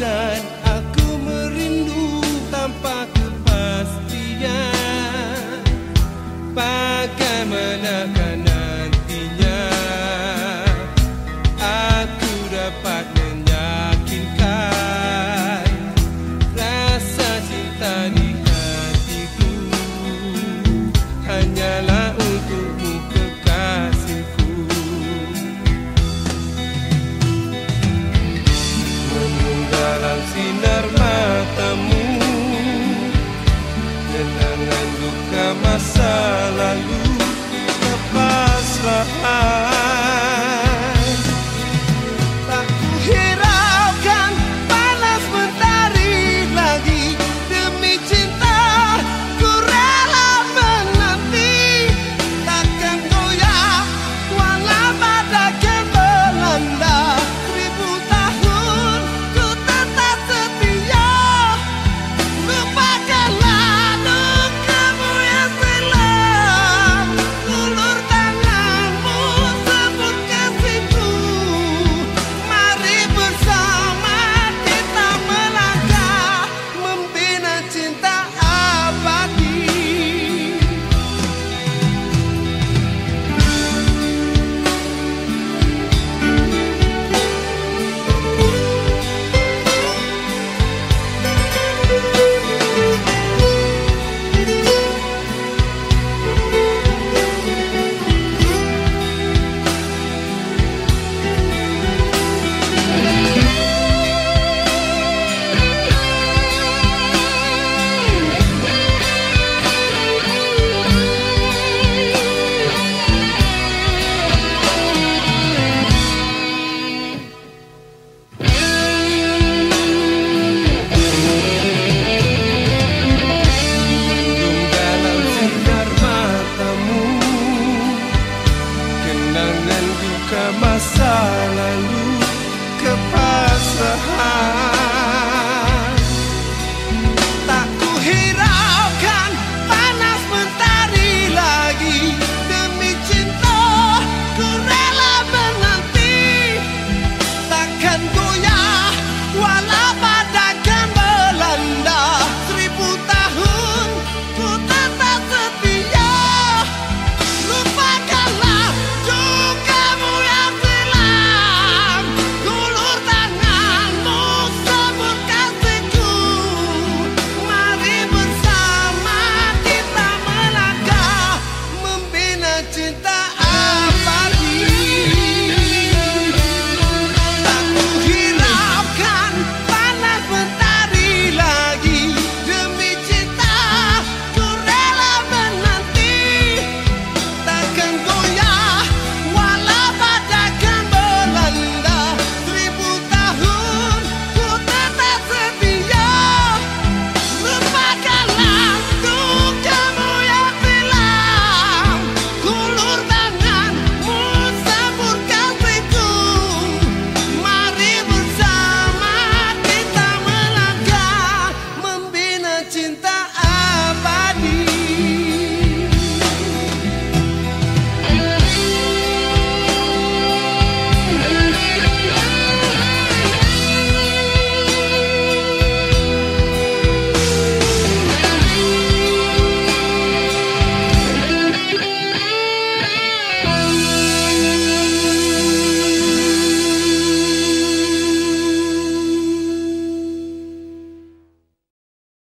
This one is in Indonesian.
today. masa lalu lepaslah